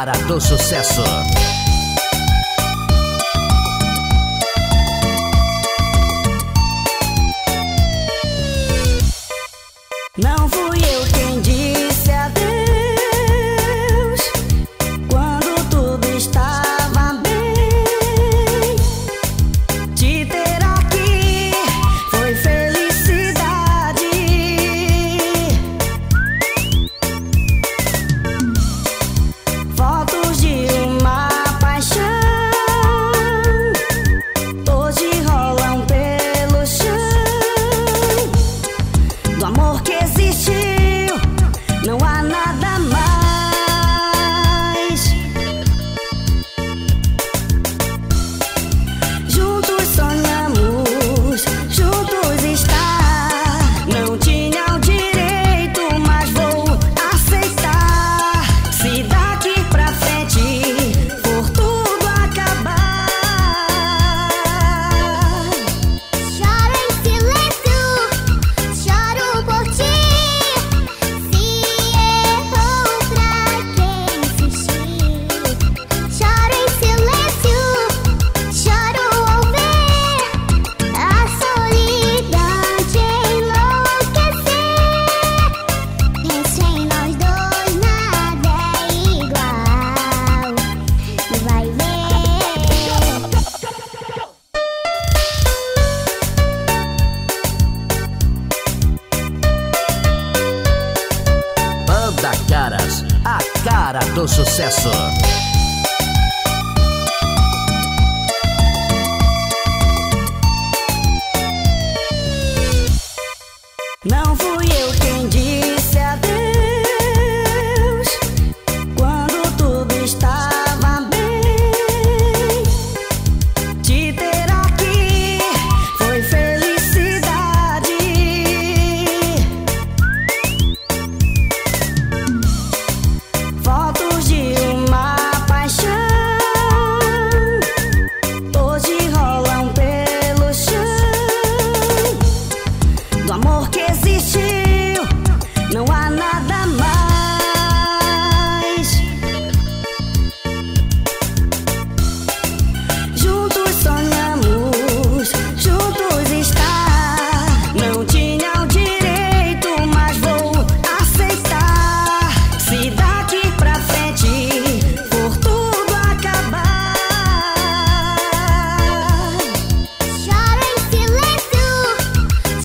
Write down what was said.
cara do sucesso. Cara do sucesso. see.